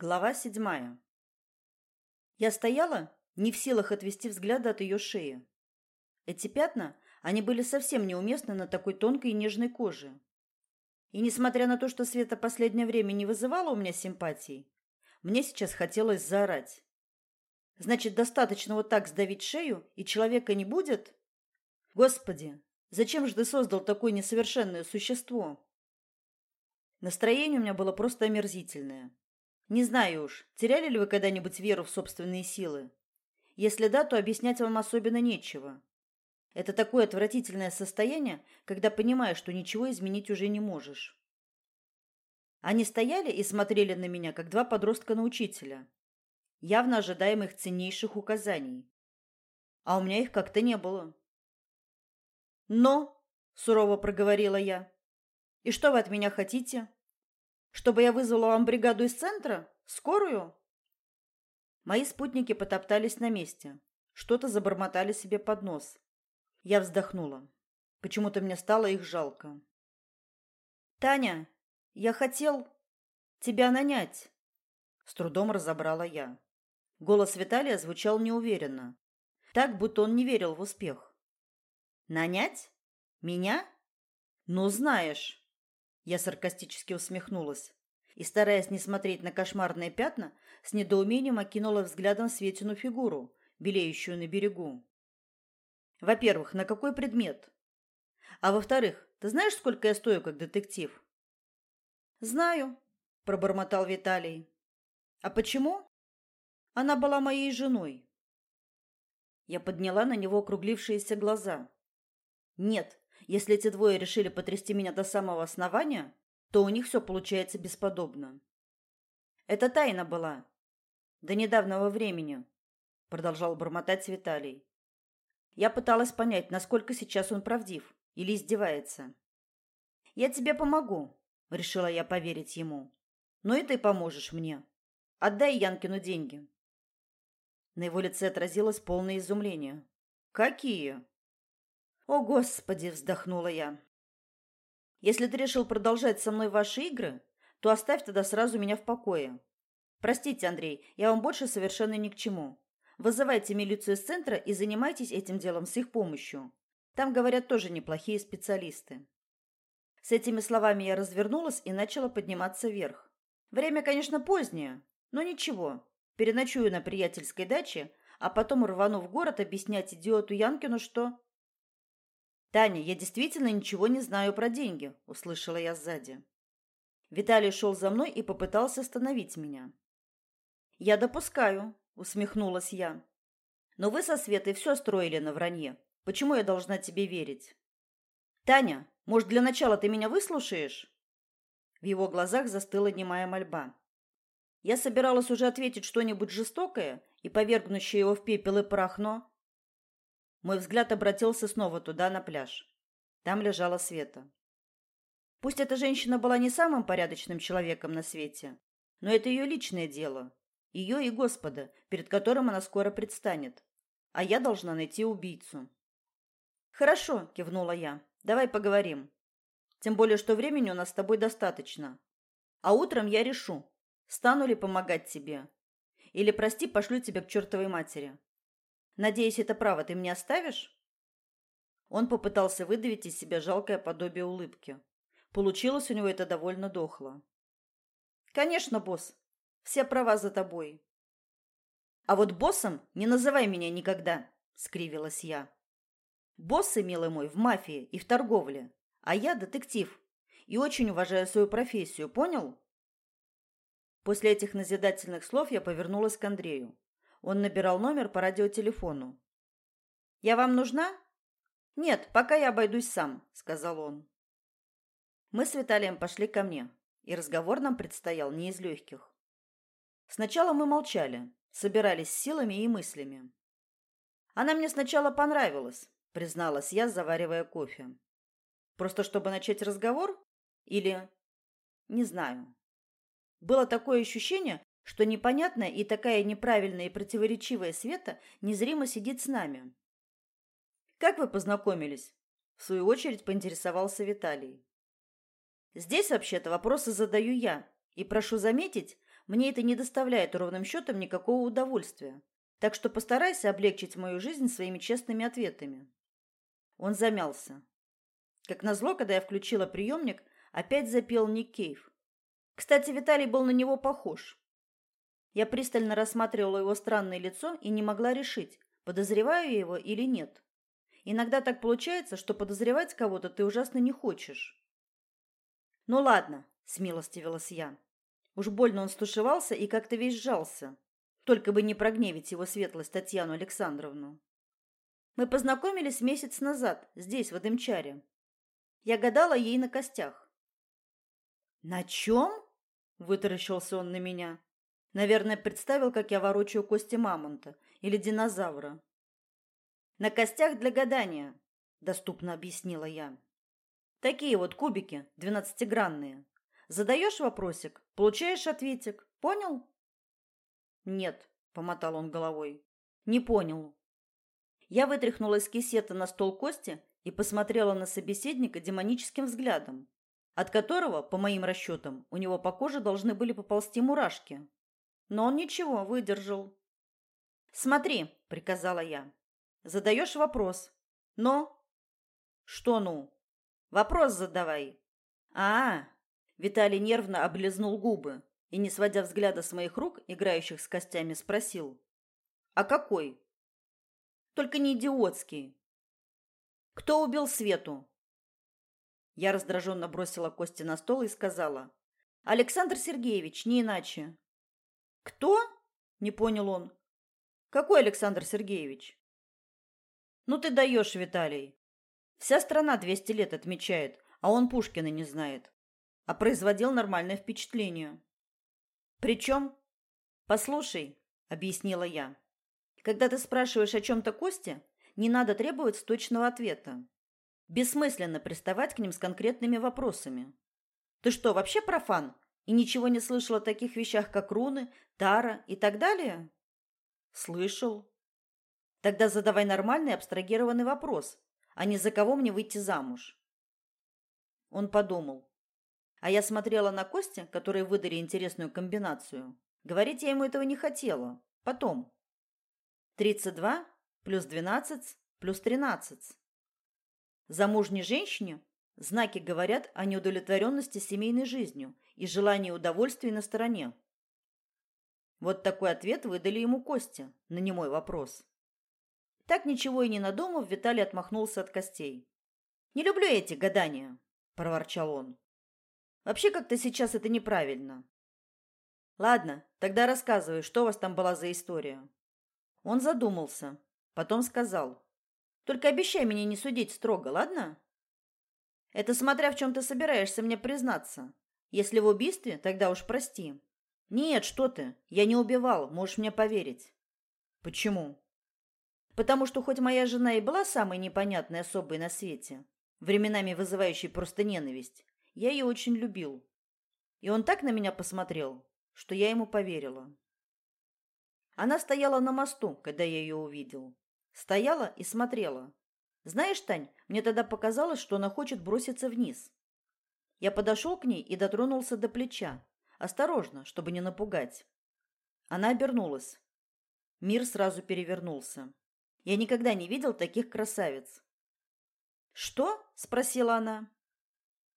Глава седьмая. Я стояла, не в силах отвести взгляда от ее шеи. Эти пятна, они были совсем неуместны на такой тонкой и нежной коже. И несмотря на то, что Света последнее время не вызывала у меня симпатий, мне сейчас хотелось заорать. Значит, достаточно вот так сдавить шею, и человека не будет? Господи, зачем же ты создал такое несовершенное существо? Настроение у меня было просто омерзительное. Не знаю уж, теряли ли вы когда-нибудь веру в собственные силы? Если да, то объяснять вам особенно нечего. Это такое отвратительное состояние, когда понимаешь, что ничего изменить уже не можешь. Они стояли и смотрели на меня, как два подростка на учителя, явно ожидая моих ценнейших указаний. А у меня их как-то не было. «Но!» – сурово проговорила я. «И что вы от меня хотите?» Чтобы я вызвала вам бригаду из центра? Скорую? Мои спутники потоптались на месте. Что-то забормотали себе под нос. Я вздохнула. Почему-то мне стало их жалко. Таня, я хотел тебя нанять. С трудом разобрала я. Голос Виталия звучал неуверенно, так будто он не верил в успех. Нанять? Меня? Ну, знаешь, я саркастически усмехнулась и, стараясь не смотреть на кошмарные пятна, с недоумением окинула взглядом Светину фигуру, белеющую на берегу. Во-первых, на какой предмет? А во-вторых, ты знаешь, сколько я стою как детектив? Знаю, пробормотал Виталий. А почему? Она была моей женой. Я подняла на него округлившиеся глаза. Нет, если эти двое решили потрясти меня до самого основания, то у них все получается бесподобно. Это тайна была. До недавнего времени, продолжал бормотать Виталий. Я пыталась понять, насколько сейчас он правдив или издевается. Я тебе помогу, решила я поверить ему. Но и ты поможешь мне. Отдай Янкину деньги. На его лице отразилось полное изумление. Какие? «О, Господи!» – вздохнула я. «Если ты решил продолжать со мной ваши игры, то оставь тогда сразу меня в покое. Простите, Андрей, я вам больше совершенно ни к чему. Вызывайте милицию из центра и занимайтесь этим делом с их помощью. Там, говорят, тоже неплохие специалисты». С этими словами я развернулась и начала подниматься вверх. Время, конечно, позднее, но ничего. Переночую на приятельской даче, а потом рвану в город объяснять идиоту Янкину, что «Таня, я действительно ничего не знаю про деньги», – услышала я сзади. Виталий шел за мной и попытался остановить меня. «Я допускаю», – усмехнулась я. «Но вы со Светой все строили на вранье. Почему я должна тебе верить?» «Таня, может, для начала ты меня выслушаешь?» В его глазах застыла немая мольба. Я собиралась уже ответить что-нибудь жестокое и повергнущее его в пепел и прах, но... Мой взгляд обратился снова туда, на пляж. Там лежала Света. Пусть эта женщина была не самым порядочным человеком на свете, но это ее личное дело. Ее и Господа, перед которым она скоро предстанет. А я должна найти убийцу. «Хорошо», – кивнула я. «Давай поговорим. Тем более, что времени у нас с тобой достаточно. А утром я решу, стану ли помогать тебе. Или, прости, пошлю тебя к чертовой матери. Надеюсь, это право ты мне оставишь? Он попытался выдавить из себя жалкое подобие улыбки. Получилось у него это довольно дохло. Конечно, босс. Все права за тобой. А вот боссом не называй меня никогда, скривилась я. Боссы, милый мой, в мафии и в торговле, а я детектив и очень уважаю свою профессию, понял? После этих назидательных слов я повернулась к Андрею. Он набирал номер по радиотелефону. «Я вам нужна?» «Нет, пока я обойдусь сам», — сказал он. Мы с Виталием пошли ко мне, и разговор нам предстоял не из легких. Сначала мы молчали, собирались силами и мыслями. Она мне сначала понравилась, призналась я, заваривая кофе. Просто чтобы начать разговор? Или... Не знаю. Было такое ощущение, что непонятная и такая неправильная и противоречивая Света незримо сидит с нами. Как вы познакомились? В свою очередь поинтересовался Виталий. Здесь вообще-то вопросы задаю я, и прошу заметить, Мне это не доставляет ровным счетом никакого удовольствия. Так что постарайся облегчить мою жизнь своими честными ответами. Он замялся. Как назло, когда я включила приемник, опять запел Ник Кейв. Кстати, Виталий был на него похож. Я пристально рассматривала его странное лицо и не могла решить, подозреваю я его или нет. Иногда так получается, что подозревать кого-то ты ужасно не хочешь. Ну ладно, смилостивилась я. Уж больно он стушевался и как-то весь сжался. Только бы не прогневить его светлость Татьяну Александровну. Мы познакомились месяц назад, здесь, в Адымчаре. Я гадала ей на костях. «На чем?» – вытаращился он на меня. Наверное, представил, как я ворочаю кости мамонта или динозавра. «На костях для гадания», – доступно объяснила я. «Такие вот кубики, двенадцатигранные. Задаешь вопросик, получаешь ответик. Понял?» «Нет», – помотал он головой. «Не понял». Я вытряхнула из кисета на стол кости и посмотрела на собеседника демоническим взглядом, от которого, по моим расчетам, у него по коже должны были поползти мурашки. Но он ничего, выдержал. «Смотри», — приказала я. «Задаешь вопрос. Но...» «Что «ну»?» «Вопрос задавай». «А, -а, -а Виталий нервно облизнул губы и, не сводя взгляда с моих рук, играющих с костями, спросил. «А какой?» «Только не идиотский». «Кто убил Свету?» Я раздраженно бросила кости на стол и сказала. «Александр Сергеевич, не иначе». «Кто?» – не понял он. «Какой Александр Сергеевич?» «Ну ты даешь, Виталий. Вся страна двести лет отмечает, а он Пушкина не знает. А производил нормальное впечатление». «Причем?» «Послушай», – объяснила я. «Когда ты спрашиваешь о чем-то Косте, не надо требовать точного ответа. Бессмысленно приставать к ним с конкретными вопросами. Ты что, вообще профан? И ничего не слышал о таких вещах, как руны, тара и так далее? Слышал. Тогда задавай нормальный абстрагированный вопрос, а не за кого мне выйти замуж. Он подумал. А я смотрела на Кости, которые выдали интересную комбинацию. Говорить я ему этого не хотела. Потом. 32 плюс 12 плюс 13. Замужней женщине знаки говорят о неудовлетворенности семейной жизнью и желании удовольствия на стороне. Вот такой ответ выдали ему Костя на немой вопрос. Так ничего и не надумав, Виталий отмахнулся от костей. «Не люблю эти гадания», – проворчал он. «Вообще как-то сейчас это неправильно». «Ладно, тогда рассказывай, что у вас там была за история». Он задумался, потом сказал. Только обещай меня не судить строго, ладно? Это смотря в чем ты собираешься мне признаться. Если в убийстве, тогда уж прости. Нет, что ты? Я не убивал, можешь мне поверить. Почему? Потому что хоть моя жена и была самой непонятной особой на свете, временами вызывающей просто ненависть, я ее очень любил. И он так на меня посмотрел, что я ему поверила. Она стояла на мосту, когда я ее увидел. Стояла и смотрела. Знаешь, Тань, мне тогда показалось, что она хочет броситься вниз. Я подошел к ней и дотронулся до плеча. Осторожно, чтобы не напугать. Она обернулась. Мир сразу перевернулся. Я никогда не видел таких красавиц. «Что?» – спросила она.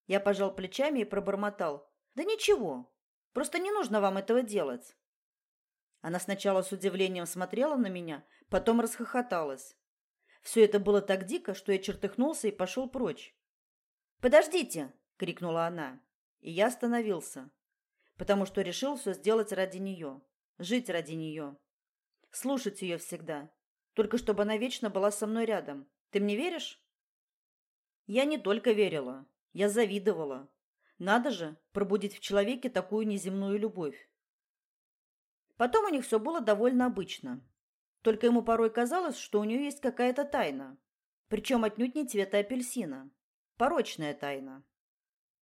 Я пожал плечами и пробормотал. «Да ничего. Просто не нужно вам этого делать». Она сначала с удивлением смотрела на меня, потом расхохоталась. Все это было так дико, что я чертыхнулся и пошел прочь. «Подождите!» – крикнула она. И я остановился, потому что решил все сделать ради нее, жить ради нее, слушать ее всегда, только чтобы она вечно была со мной рядом. Ты мне веришь? Я не только верила, я завидовала. Надо же пробудить в человеке такую неземную любовь. Потом у них все было довольно обычно. Только ему порой казалось, что у нее есть какая-то тайна, причем отнюдь не цвета апельсина. Порочная тайна.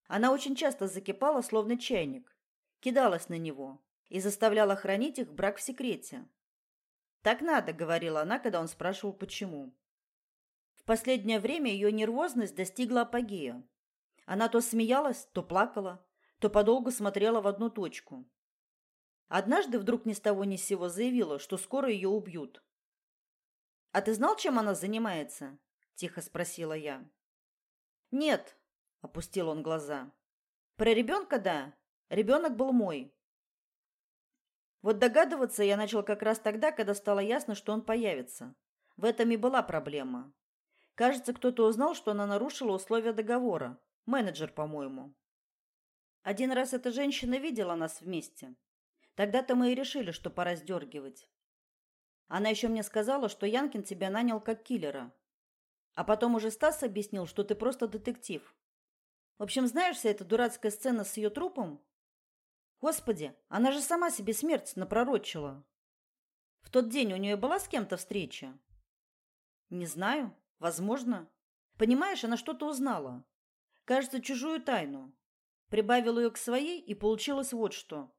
Она очень часто закипала, словно чайник, кидалась на него и заставляла хранить их брак в секрете. «Так надо», — говорила она, когда он спрашивал, почему. В последнее время ее нервозность достигла апогея. Она то смеялась, то плакала, то подолгу смотрела в одну точку. Однажды вдруг ни с того ни с сего заявила, что скоро ее убьют. «А ты знал, чем она занимается?» – тихо спросила я. «Нет», – опустил он глаза. «Про ребенка – да. Ребенок был мой. Вот догадываться я начал как раз тогда, когда стало ясно, что он появится. В этом и была проблема. Кажется, кто-то узнал, что она нарушила условия договора. Менеджер, по-моему. Один раз эта женщина видела нас вместе. Тогда-то мы и решили, что пора сдергивать. Она еще мне сказала, что Янкин тебя нанял как киллера. А потом уже Стас объяснил, что ты просто детектив. В общем, знаешь, вся эта дурацкая сцена с ее трупом Господи, она же сама себе смерть напророчила. В тот день у нее была с кем-то встреча? Не знаю, возможно. Понимаешь, она что-то узнала. Кажется, чужую тайну. Прибавила ее к своей, и получилось вот что.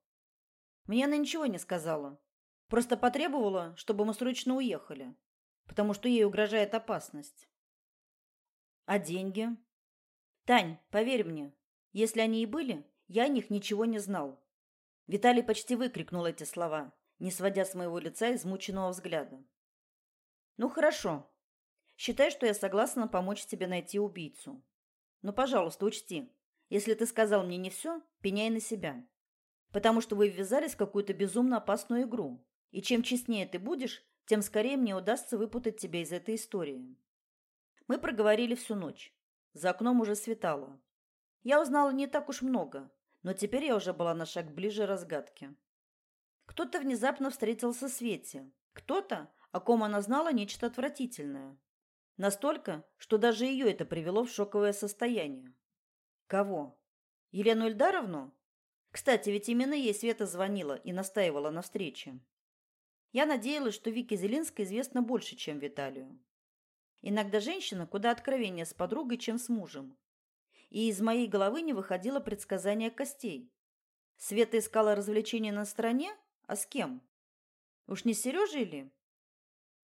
Мне она ничего не сказала. Просто потребовала, чтобы мы срочно уехали, потому что ей угрожает опасность. А деньги? Тань, поверь мне, если они и были, я о них ничего не знал. Виталий почти выкрикнул эти слова, не сводя с моего лица измученного взгляда. Ну хорошо. Считай, что я согласна помочь тебе найти убийцу. Но, пожалуйста, учти, если ты сказал мне не все, пеняй на себя. Потому что вы ввязались в какую-то безумно опасную игру. И чем честнее ты будешь, тем скорее мне удастся выпутать тебя из этой истории. Мы проговорили всю ночь. За окном уже светало. Я узнала не так уж много, но теперь я уже была на шаг ближе разгадке. Кто-то внезапно встретился Свете. Кто-то, о ком она знала нечто отвратительное. Настолько, что даже ее это привело в шоковое состояние. Кого? Елену Ильдаровну? Кстати, ведь именно ей Света звонила и настаивала на встрече. Я надеялась, что Вике Зелинской известно больше, чем Виталию. Иногда женщина куда откровеннее с подругой, чем с мужем и из моей головы не выходило предсказание костей. Света искала развлечения на стороне, а с кем? Уж не с Сережей ли?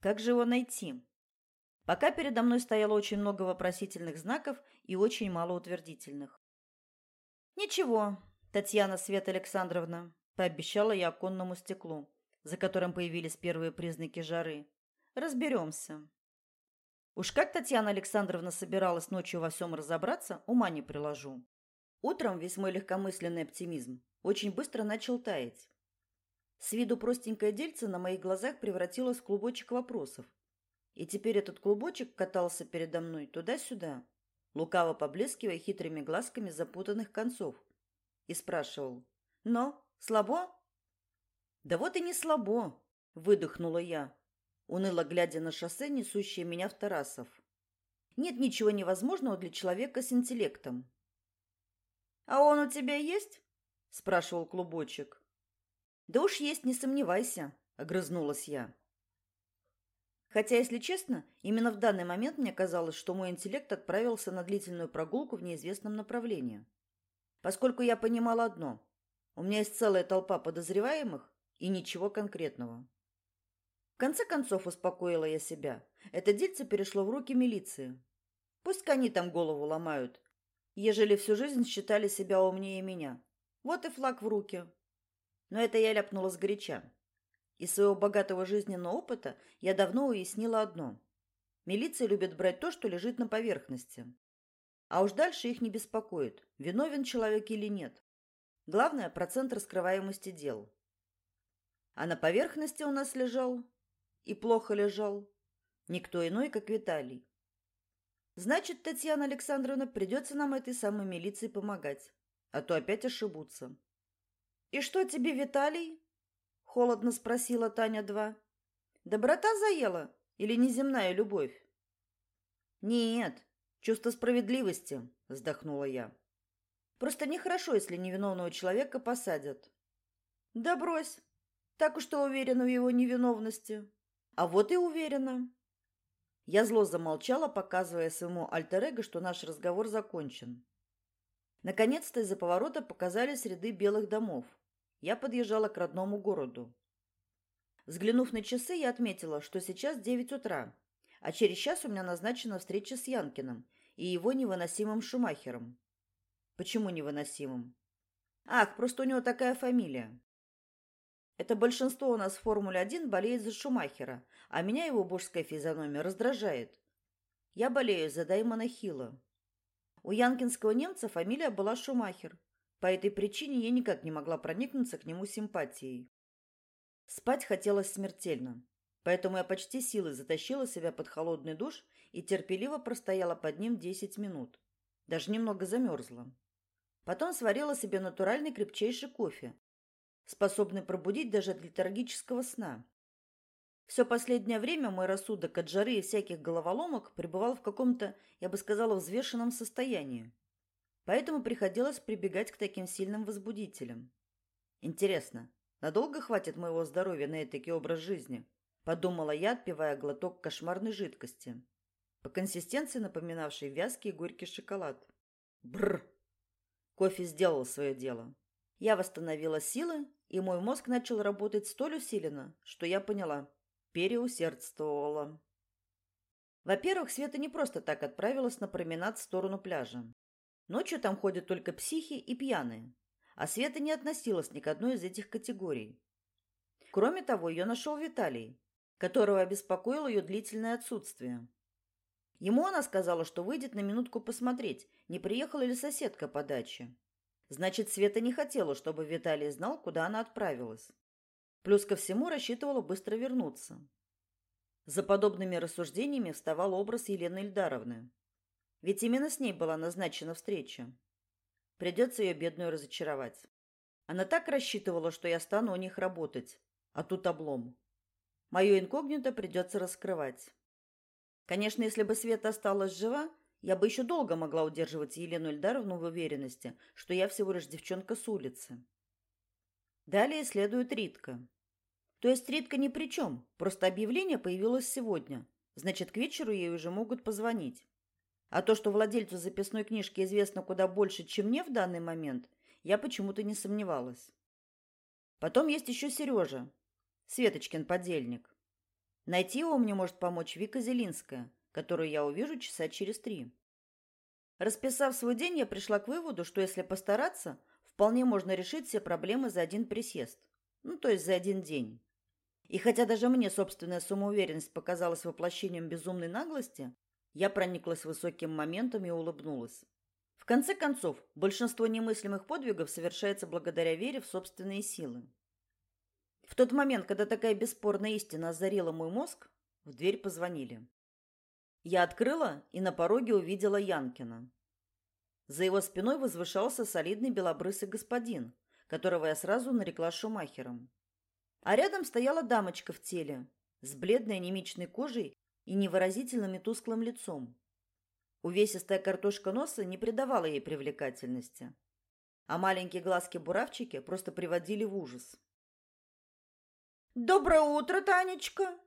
Как же его найти? Пока передо мной стояло очень много вопросительных знаков и очень мало утвердительных. Ничего, Татьяна Света Александровна, пообещала я оконному стеклу, за которым появились первые признаки жары. Разберемся. Уж как Татьяна Александровна собиралась ночью во всем разобраться, ума не приложу. Утром весь мой легкомысленный оптимизм очень быстро начал таять. С виду простенькое дельце на моих глазах превратилось в клубочек вопросов. И теперь этот клубочек катался передо мной туда-сюда, лукаво поблескивая хитрыми глазками запутанных концов, и спрашивал «Но? Слабо?» «Да вот и не слабо», — выдохнула я, уныло глядя на шоссе, несущее меня в Тарасов. Нет ничего невозможного для человека с интеллектом. А он у тебя есть? спрашивал клубочек. Да уж есть, не сомневайся, огрызнулась я. Хотя, если честно, именно в данный момент мне казалось, что мой интеллект отправился на длительную прогулку в неизвестном направлении. Поскольку я понимала одно: у меня есть целая толпа подозреваемых и ничего конкретного. В конце концов успокоила я себя. Это дельце перешло в руки милиции. Пусть они там голову ломают, ежели всю жизнь считали себя умнее меня. Вот и флаг в руки. Но это я ляпнула сгоряча. Из своего богатого жизненного опыта я давно уяснила одно. Милиция любит брать то, что лежит на поверхности. А уж дальше их не беспокоит, виновен человек или нет. Главное – процент раскрываемости дел. А на поверхности у нас лежал и плохо лежал. Никто иной, как Виталий. Значит, Татьяна Александровна, придется нам этой самой милиции помогать, а то опять ошибутся. И что тебе, Виталий? холодно спросила Таня-2. Доброта заела или неземная любовь? Нет, чувство справедливости, вздохнула я. Просто нехорошо, если невиновного человека посадят. Да брось. Так уж что уверена в его невиновности. А вот и уверена. Я зло замолчала, показывая своему альтер что наш разговор закончен. Наконец-то из-за поворота показались ряды белых домов. Я подъезжала к родному городу. Взглянув на часы, я отметила, что сейчас девять утра, а через час у меня назначена встреча с Янкиным и его невыносимым Шумахером. Почему невыносимым? Ах, просто у него такая фамилия. Это большинство у нас в Формуле-1 болеет за Шумахера, а меня его божская физиономия раздражает. Я болею за Даймона Хилла. У янкинского немца фамилия была Шумахер. По этой причине я никак не могла проникнуться к нему симпатией. Спать хотелось смертельно, поэтому я почти силой затащила себя под холодный душ и терпеливо простояла под ним 10 минут. Даже немного замерзла. Потом сварила себе натуральный крепчайший кофе, способный пробудить даже от летаргического сна. Все последнее время мой рассудок от жары и всяких головоломок пребывал в каком-то, я бы сказала, взвешенном состоянии. Поэтому приходилось прибегать к таким сильным возбудителям. Интересно, надолго хватит моего здоровья на этакий образ жизни? Подумала я, отпивая глоток кошмарной жидкости, по консистенции напоминавшей вязкий горький шоколад. Бррр! Кофе сделал свое дело. Я восстановила силы, и мой мозг начал работать столь усиленно, что я поняла – переусердствовала. Во-первых, Света не просто так отправилась на променад в сторону пляжа. Ночью там ходят только психи и пьяные, а Света не относилась ни к одной из этих категорий. Кроме того, ее нашел Виталий, которого обеспокоило ее длительное отсутствие. Ему она сказала, что выйдет на минутку посмотреть, не приехала ли соседка по даче. Значит, Света не хотела, чтобы Виталий знал, куда она отправилась. Плюс ко всему рассчитывала быстро вернуться. За подобными рассуждениями вставал образ Елены Ильдаровны. Ведь именно с ней была назначена встреча. Придется ее бедную разочаровать. Она так рассчитывала, что я стану у них работать. А тут облом. Мое инкогнито придется раскрывать. Конечно, если бы Света осталась жива, я бы еще долго могла удерживать Елену Ильдаровну в уверенности, что я всего лишь девчонка с улицы. Далее следует Ритка. То есть Ритка ни при чем, просто объявление появилось сегодня. Значит, к вечеру ей уже могут позвонить. А то, что владельцу записной книжки известно куда больше, чем мне в данный момент, я почему-то не сомневалась. Потом есть еще Сережа, Светочкин подельник. Найти его мне может помочь Вика Зелинская, которую я увижу часа через три. Расписав свой день, я пришла к выводу, что если постараться, вполне можно решить все проблемы за один присест. Ну, то есть за один день. И хотя даже мне собственная самоуверенность показалась воплощением безумной наглости, я прониклась высоким моментом и улыбнулась. В конце концов, большинство немыслимых подвигов совершается благодаря вере в собственные силы. В тот момент, когда такая бесспорная истина озарила мой мозг, в дверь позвонили. Я открыла и на пороге увидела Янкина. За его спиной возвышался солидный белобрысый господин, которого я сразу нарекла Шумахером. А рядом стояла дамочка в теле, с бледной анемичной кожей и невыразительным и тусклым лицом. Увесистая картошка носа не придавала ей привлекательности, а маленькие глазки-буравчики просто приводили в ужас. «Доброе утро, Танечка!»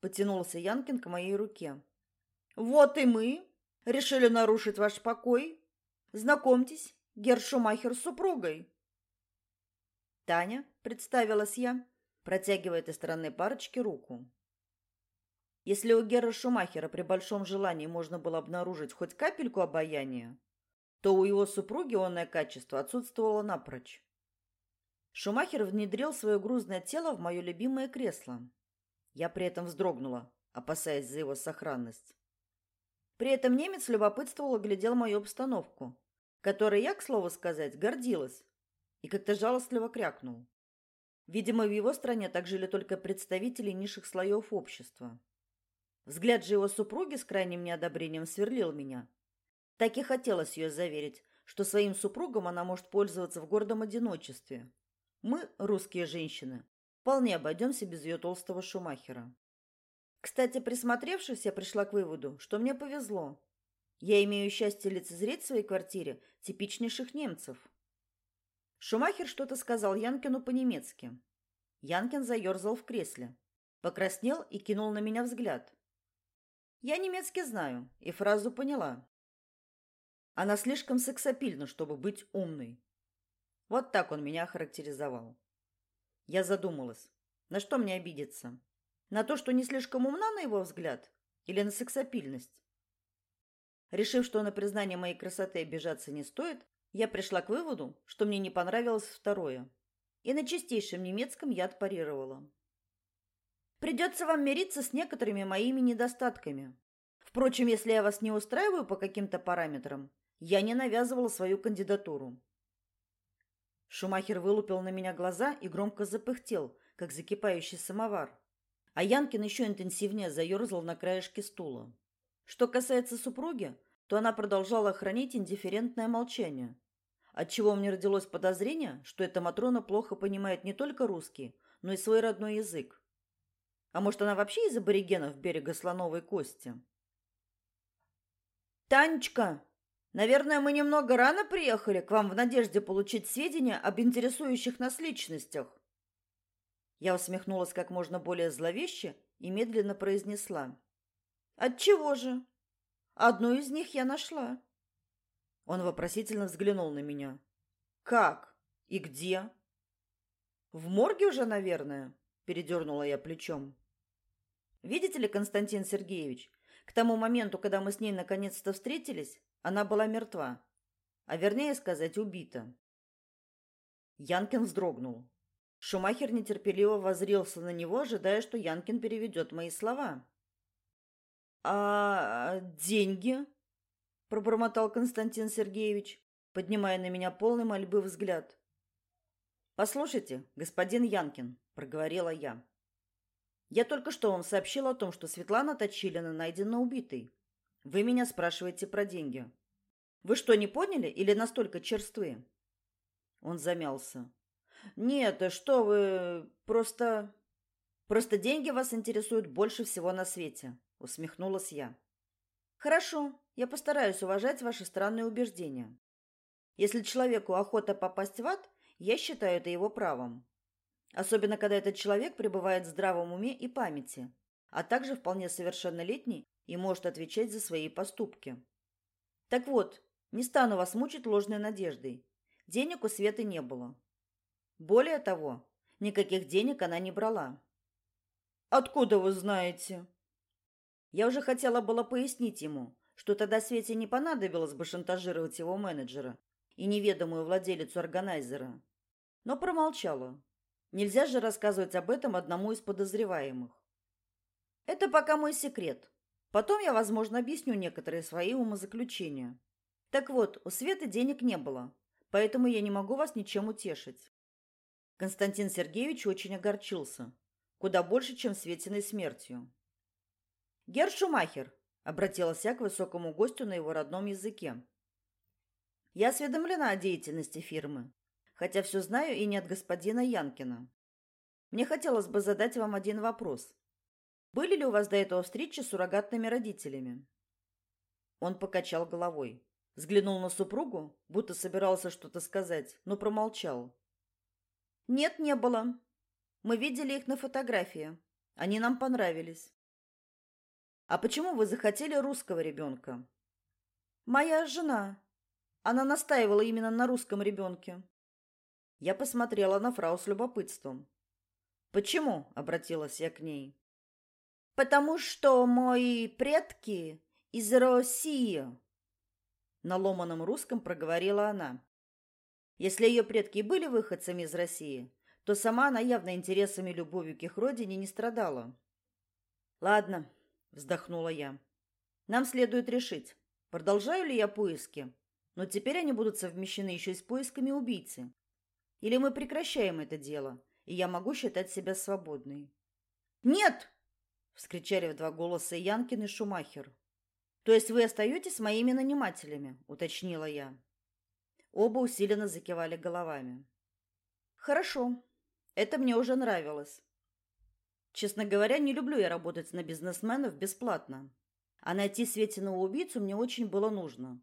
Потянулся Янкин к моей руке. «Вот и мы. Решили нарушить ваш покой. Знакомьтесь, Гершумахер с супругой». «Таня», — представилась я, протягивая этой стороны парочки руку. Если у Гера Шумахера при большом желании можно было обнаружить хоть капельку обаяния, то у его супруги онное качество отсутствовало напрочь. Шумахер внедрил свое грузное тело в мое любимое кресло. Я при этом вздрогнула, опасаясь за его сохранность. При этом немец любопытствовал и глядел мою обстановку, которой я, к слову сказать, гордилась, и как-то жалостливо крякнул. Видимо, в его стране так жили только представители низших слоев общества. Взгляд же его супруги с крайним неодобрением сверлил меня. Так и хотелось ее заверить, что своим супругом она может пользоваться в гордом одиночестве. Мы, русские женщины, вполне обойдемся без ее толстого шумахера. Кстати, присмотревшись, я пришла к выводу, что мне повезло. Я имею счастье лицезреть в своей квартире типичнейших немцев. Шумахер что-то сказал Янкину по-немецки. Янкин заерзал в кресле, покраснел и кинул на меня взгляд. Я немецкий знаю и фразу поняла. Она слишком сексапильна, чтобы быть умной. Вот так он меня характеризовал. Я задумалась, на что мне обидеться? На то, что не слишком умна на его взгляд, или на сексапильность? Решив, что на признание моей красоты обижаться не стоит, я пришла к выводу, что мне не понравилось второе. И на чистейшем немецком я отпарировала. Придется вам мириться с некоторыми моими недостатками. Впрочем, если я вас не устраиваю по каким-то параметрам, я не навязывала свою кандидатуру. Шумахер вылупил на меня глаза и громко запыхтел, как закипающий самовар. А Янкин еще интенсивнее заерзал на краешке стула. Что касается супруги, то она продолжала хранить индифферентное молчание, отчего мне родилось подозрение, что эта Матрона плохо понимает не только русский, но и свой родной язык. А может, она вообще из аборигенов берега Слоновой Кости? «Танечка, наверное, мы немного рано приехали к вам в надежде получить сведения об интересующих нас личностях». Я усмехнулась как можно более зловеще и медленно произнесла. «Отчего же? Одну из них я нашла». Он вопросительно взглянул на меня. «Как? И где?» «В морге уже, наверное», — передернула я плечом. «Видите ли, Константин Сергеевич, к тому моменту, когда мы с ней наконец-то встретились, она была мертва, а вернее сказать, убита». Янкин вздрогнул. Шумахер нетерпеливо воззрился на него, ожидая, что Янкин переведет мои слова. «А деньги?» – пробормотал Константин Сергеевич, поднимая на меня полный мольбы взгляд. «Послушайте, господин Янкин», – проговорила я. «Я только что вам сообщила о том, что Светлана Точилина найдена убитой. Вы меня спрашиваете про деньги. Вы что, не поняли или настолько черствые?» Он замялся. Нет, что вы, просто просто деньги вас интересуют больше всего на свете, усмехнулась я. Хорошо, я постараюсь уважать ваши странные убеждения. Если человеку охота попасть в ад, я считаю это его правом. Особенно когда этот человек пребывает в здравом уме и памяти, а также вполне совершеннолетний и может отвечать за свои поступки. Так вот, не стану вас мучить ложной надеждой. Денег у Светы не было. Более того, никаких денег она не брала. Откуда вы знаете? Я уже хотела было пояснить ему, что тогда Свете не понадобилось бы шантажировать его менеджера и неведомую владелицу органайзера, но промолчала. Нельзя же рассказывать об этом одному из подозреваемых. Это пока мой секрет. Потом я, возможно, объясню некоторые свои умозаключения. Так вот, у Светы денег не было, поэтому я не могу вас ничем утешить. Константин Сергеевич очень огорчился, куда больше, чем Светиной смертью. «Герр Шумахер», — обратилась я к высокому гостю на его родном языке. «Я осведомлена о деятельности фирмы, хотя все знаю и не от господина Янкина. Мне хотелось бы задать вам один вопрос. Были ли у вас до этого встречи с суррогатными родителями?» Он покачал головой, взглянул на супругу, будто собирался что-то сказать, но промолчал. Нет, не было. Мы видели их на фотографии. Они нам понравились. А почему вы захотели русского ребенка? Моя жена. Она настаивала именно на русском ребенке. Я посмотрела на фрау с любопытством. Почему? обратилась я к ней. Потому что мои предки из России. На ломаном русском проговорила она. Если ее предки были выходцами из России, то сама она явно интересами и любовью к их родине не страдала. «Ладно», — вздохнула я. «Нам следует решить, продолжаю ли я поиски, но теперь они будут совмещены еще и с поисками убийцы. Или мы прекращаем это дело, и я могу считать себя свободной». «Нет!» — вскричали в два голоса Янкин и Шумахер. «То есть вы остаетесь моими нанимателями?» — уточнила я. Оба усиленно закивали головами. Хорошо. Это мне уже нравилось. Честно говоря, не люблю я работать на бизнесменов бесплатно. А найти Светиного убийцу мне очень было нужно.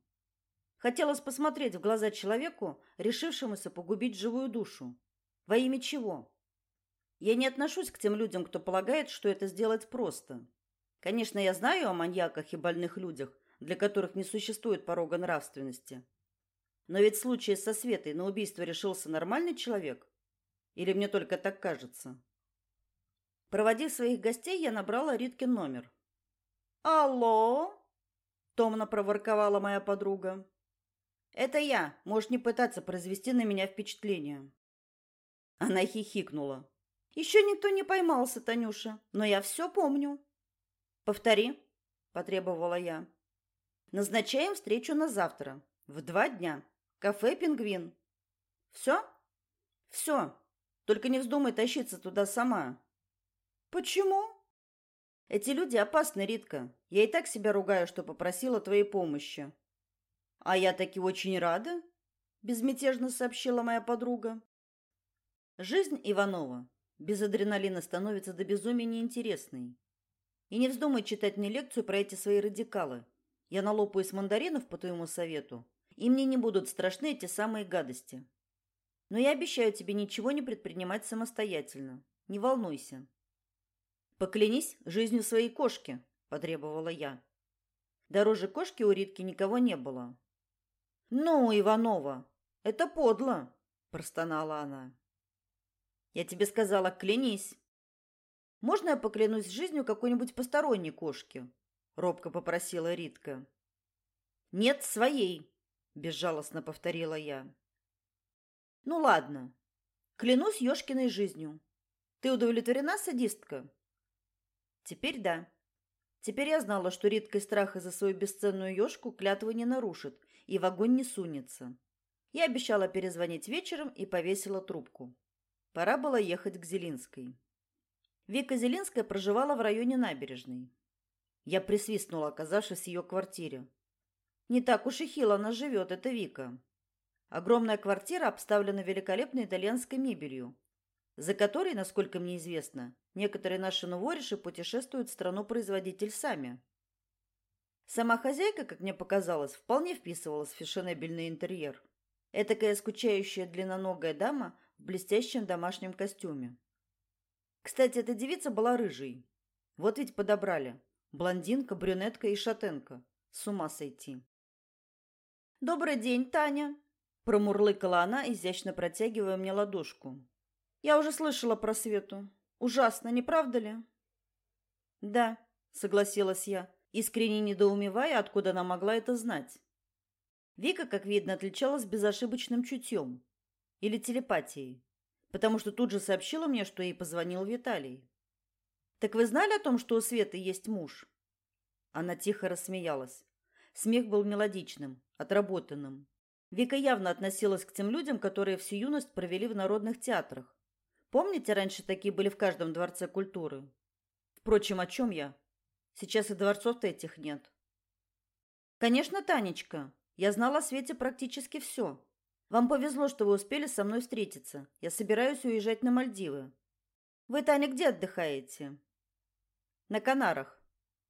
Хотелось посмотреть в глаза человеку, решившемуся погубить живую душу. Во имя чего? Я не отношусь к тем людям, кто полагает, что это сделать просто. Конечно, я знаю о маньяках и больных людях, для которых не существует порога нравственности. Но ведь в случае со Светой на убийство решился нормальный человек? Или мне только так кажется? Проводив своих гостей, я набрала Риткин номер. «Алло?» – томно проворковала моя подруга. «Это я. Можешь не пытаться произвести на меня впечатление». Она хихикнула. Еще никто не поймался, Танюша, но я все помню. Повтори, потребовала я. Назначаем встречу на завтра, в два дня. Кафе «Пингвин». Все? Все. Только не вздумай тащиться туда сама. Почему? Эти люди опасны, Ритка. Я и так себя ругаю, что попросила твоей помощи. А я таки очень рада, безмятежно сообщила моя подруга. Жизнь Иванова без адреналина становится до безумия неинтересной. И не вздумай читать мне лекцию про эти свои радикалы. Я налопаю с мандаринов по твоему совету, и мне не будут страшны эти самые гадости. Но я обещаю тебе ничего не предпринимать самостоятельно. Не волнуйся. Поклянись жизнью своей кошки, потребовала я. Дороже кошки у Ритки никого не было. Ну, Иванова, это подло, простонала она. Я тебе сказала, клянись. Можно я поклянусь жизнью какой-нибудь посторонней кошки? робко попросила Ритка. Нет, своей, безжалостно повторила я. Ну ладно. Клянусь Ёшкиной жизнью. Ты удовлетворена, садистка? Теперь да. Теперь я знала, что Ритка из страха за свою бесценную ёшку клятвы не нарушит и в огонь не сунется. Я обещала перезвонить вечером и повесила трубку. Пора было ехать к Зелинской. Вика Зелинская проживала в районе набережной. Я присвистнула, оказавшись в ее квартире. Не так уж и хило она живет, эта Вика. Огромная квартира обставлена великолепной итальянской мебелью, за которой, насколько мне известно, некоторые наши новориши путешествуют в страну-производитель сами. Сама хозяйка, как мне показалось, вполне вписывалась в фешенебельный интерьер. Этакая скучающая длинноногая дама в блестящем домашнем костюме. Кстати, эта девица была рыжей. Вот ведь подобрали. Блондинка, брюнетка и шатенка. С ума сойти. «Добрый день, Таня!» Промурлыкала она, изящно протягивая мне ладошку. «Я уже слышала про Свету. Ужасно, не правда ли?» «Да», — согласилась я, искренне недоумевая, откуда она могла это знать. Вика, как видно, отличалась безошибочным чутьем или телепатией, потому что тут же сообщила мне, что ей позвонил Виталий. Так вы знали о том, что у Светы есть муж? Она тихо рассмеялась. Смех был мелодичным, отработанным. Вика явно относилась к тем людям, которые всю юность провели в народных театрах. Помните, раньше такие были в каждом дворце культуры? Впрочем, о чем я? Сейчас и дворцов-то этих нет. Конечно, Танечка, я знала о Свете практически все. Вам повезло, что вы успели со мной встретиться. Я собираюсь уезжать на Мальдивы. Вы, Таня, где отдыхаете? На Канарах.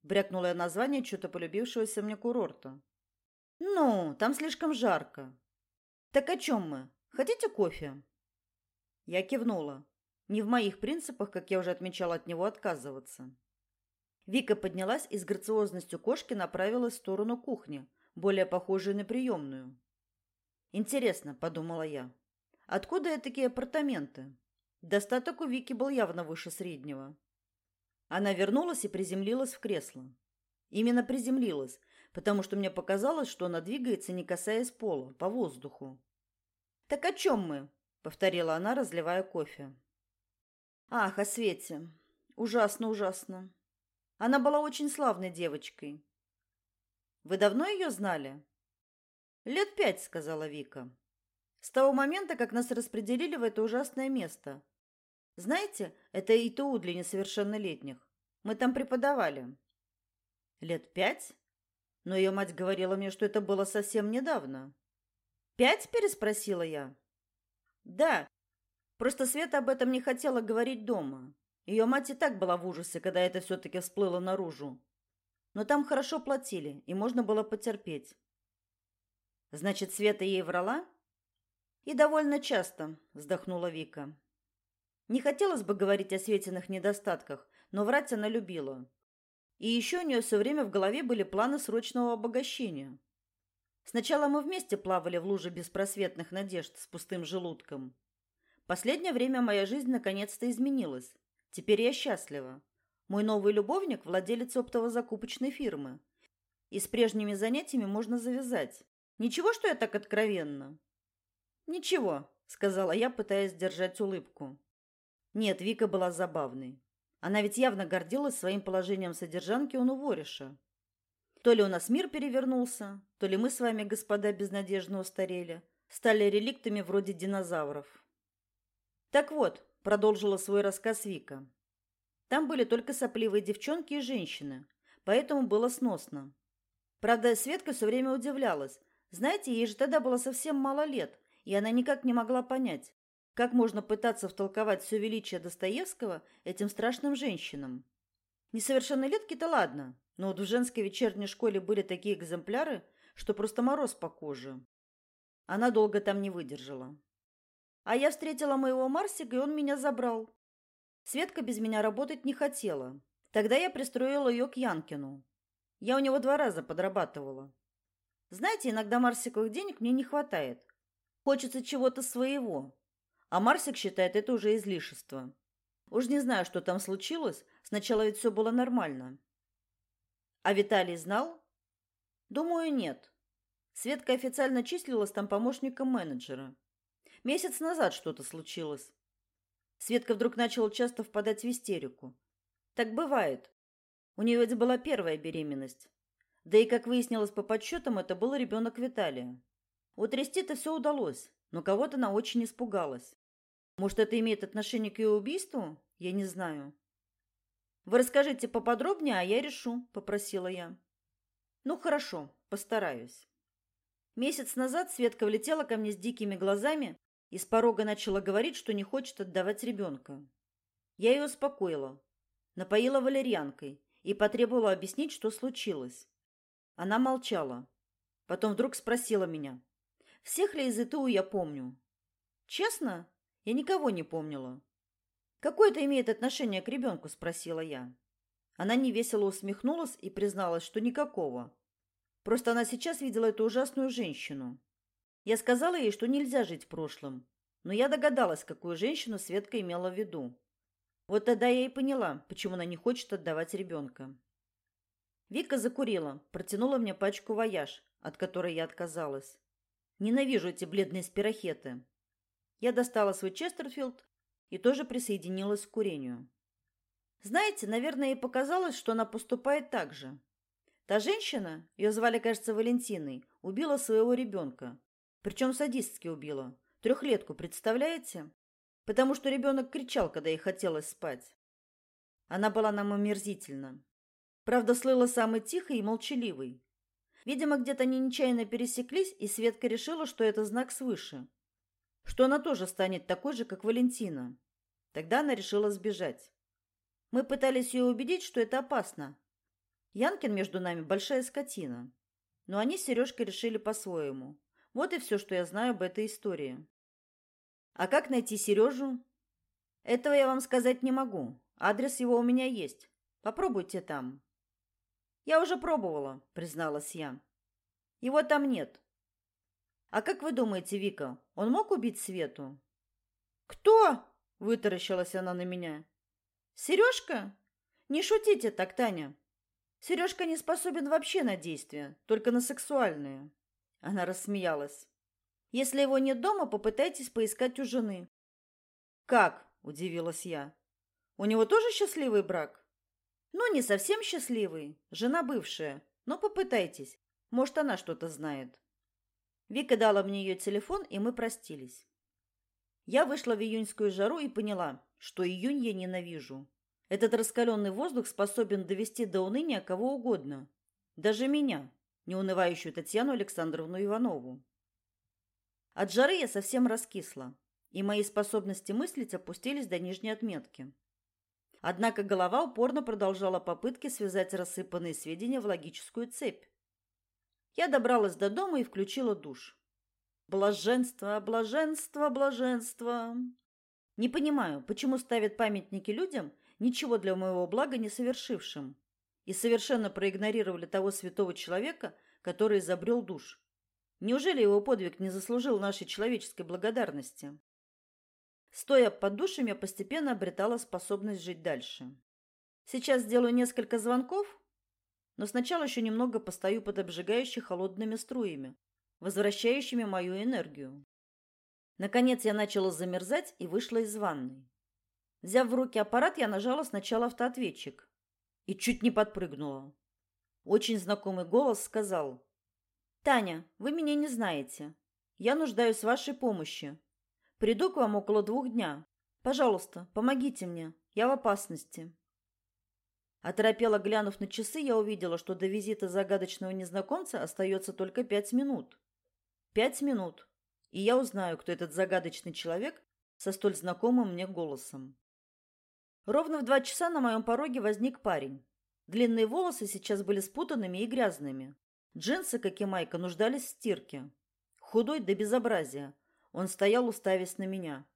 Брякнула я название чего-то полюбившегося мне курорта. Ну, там слишком жарко. Так о чем мы? Хотите кофе? Я кивнула. Не в моих принципах, как я уже отмечала, от него отказываться. Вика поднялась и с грациозностью кошки направилась в сторону кухни, более похожей на приемную. Интересно, подумала я. Откуда я такие апартаменты? Достаток у Вики был явно выше среднего. Она вернулась и приземлилась в кресло. Именно приземлилась, потому что мне показалось, что она двигается, не касаясь пола, по воздуху. Так о чем мы? повторила она, разливая кофе. Ах, о Свете. Ужасно, ужасно. Она была очень славной девочкой. Вы давно ее знали? Лет пять, сказала Вика. С того момента, как нас распределили в это ужасное место. Знаете, это ИТУ для несовершеннолетних. Мы там преподавали. Лет пять? Но ее мать говорила мне, что это было совсем недавно. Пять? переспросила я. Да. Просто Света об этом не хотела говорить дома. Ее мать и так была в ужасе, когда это все-таки всплыло наружу. Но там хорошо платили, и можно было потерпеть. Значит, Света ей врала? И довольно часто, вздохнула Вика. Не хотелось бы говорить о Светиных недостатках, но врать она любила. И еще у нее все время в голове были планы срочного обогащения. Сначала мы вместе плавали в луже беспросветных надежд с пустым желудком. Последнее время моя жизнь наконец-то изменилась. Теперь я счастлива. Мой новый любовник – владелец оптово-закупочной фирмы. И с прежними занятиями можно завязать. Ничего, что я так откровенно? Ничего, сказала я, пытаясь сдержать улыбку. Нет, Вика была забавной. Она ведь явно гордилась своим положением содержанки у Нувориша. То ли у нас мир перевернулся, то ли мы с вами, господа, безнадежно устарели, стали реликтами вроде динозавров. Так вот, продолжила свой рассказ Вика. Там были только сопливые девчонки и женщины, поэтому было сносно. Правда, Светка все время удивлялась. Знаете, ей же тогда было совсем мало лет, и она никак не могла понять, как можно пытаться втолковать все величие Достоевского этим страшным женщинам. Несовершеннолетки-то ладно, но вот в женской вечерней школе были такие экземпляры, что просто мороз по коже. Она долго там не выдержала. А я встретила моего Марсика, и он меня забрал. Светка без меня работать не хотела. Тогда я пристроила ее к Янкину. Я у него два раза подрабатывала. Знаете, иногда Марсиковых денег мне не хватает. Хочется чего-то своего. А Марсик считает это уже излишество. Уж не знаю, что там случилось. Сначала ведь все было нормально. А Виталий знал? Думаю, нет. Светка официально числилась там помощником менеджера. Месяц назад что-то случилось. Светка вдруг начала часто впадать в истерику. Так бывает. У нее ведь была первая беременность. Да и, как выяснилось по подсчетам, это был ребенок Виталия. Утрясти-то все удалось, но кого-то она очень испугалась. Может, это имеет отношение к ее убийству? Я не знаю. Вы расскажите поподробнее, а я решу, попросила я. Ну хорошо, постараюсь. Месяц назад Светка влетела ко мне с дикими глазами и с порога начала говорить, что не хочет отдавать ребенка. Я ее успокоила, напоила валерьянкой и потребовала объяснить, что случилось. Она молчала. Потом вдруг спросила меня: "Всех ли из ИТУ я помню?" Честно, я никого не помнила. Какое это имеет отношение к ребенку?» – спросила я. Она невесело усмехнулась и призналась, что никакого. Просто она сейчас видела эту ужасную женщину. Я сказала ей, что нельзя жить прошлым, но я догадалась, какую женщину Светка имела в виду. Вот тогда я и поняла, почему она не хочет отдавать ребенка. Вика закурила, протянула мне пачку вояж, от которой я отказалась. Ненавижу эти бледные спирохеты. Я достала свой Честерфилд и тоже присоединилась к курению. Знаете, наверное, ей показалось, что она поступает так же. Та женщина, ее звали, кажется, Валентиной, убила своего ребенка. Причем садистски убила. Трехлетку, представляете? Потому что ребенок кричал, когда ей хотелось спать. Она была нам омерзительна. Правда, слыла самой тихой и молчаливой. Видимо, где-то они нечаянно пересеклись, и Светка решила, что это знак свыше. Что она тоже станет такой же, как Валентина. Тогда она решила сбежать. Мы пытались ее убедить, что это опасно, Янкин между нами большая скотина. Но они с Сережкой решили по-своему. Вот и все, что я знаю об этой истории. А как найти Сережу? Этого я вам сказать не могу. Адрес его у меня есть. Попробуйте там. Я уже пробовала, призналась я. Его там нет. А как вы думаете, Вика, он мог убить Свету? Кто? вытаращилась она на меня. Сережка? Не шутите так, Таня. Сережка не способен вообще на действия, только на сексуальные. Она рассмеялась. Если его нет дома, попытайтесь поискать у жены. Как? удивилась я. У него тоже счастливый брак? Ну, не совсем счастливый, жена бывшая, но попытайтесь. Может, она что-то знает. Вика дала мне ее телефон, и мы простились. Я вышла в июньскую жару и поняла, что июнь я ненавижу. Этот раскаленный воздух способен довести до уныния кого угодно, даже меня, неунывающую Татьяну Александровну Иванову. От жары я совсем раскисла, и мои способности мыслить опустились до нижней отметки. Однако голова упорно продолжала попытки связать рассыпанные сведения в логическую цепь. Я добралась до дома и включила душ. Блаженство, блаженство, блаженство. Не понимаю, почему ставят памятники людям, ничего для моего блага не совершившим, и совершенно проигнорировали того святого человека, который изобрел душ. Неужели его подвиг не заслужил нашей человеческой благодарности? Стоя под душем, я постепенно обретала способность жить дальше. Сейчас сделаю несколько звонков, но сначала еще немного постою под обжигающими холодными струями, возвращающими мою энергию. Наконец я начала замерзать и вышла из ванной. Взяв в руки аппарат, я нажала сначала автоответчик и чуть не подпрыгнула. Очень знакомый голос сказал: "Таня, вы меня не знаете. Я нуждаюсь в вашей помощи. Приду к вам около двух дня. Пожалуйста, помогите мне. Я в опасности". Оторопела глянув на часы, я увидела, что до визита загадочного незнакомца остается только пять минут. Пять минут, и я узнаю, кто этот загадочный человек со столь знакомым мне голосом. Ровно в два часа на моем пороге возник парень. Длинные волосы сейчас были спутанными и грязными. Джинсы, как и майка, нуждались в стирке. Худой до безобразия. Он стоял, уставясь на меня.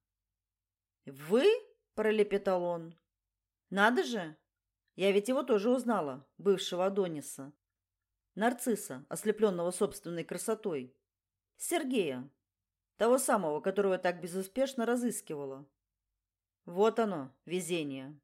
«Вы?» – пролепетал он. «Надо же! Я ведь его тоже узнала, бывшего Адониса. Нарцисса, ослепленного собственной красотой. Сергея, того самого, которого так безуспешно разыскивала. Вот оно, везение.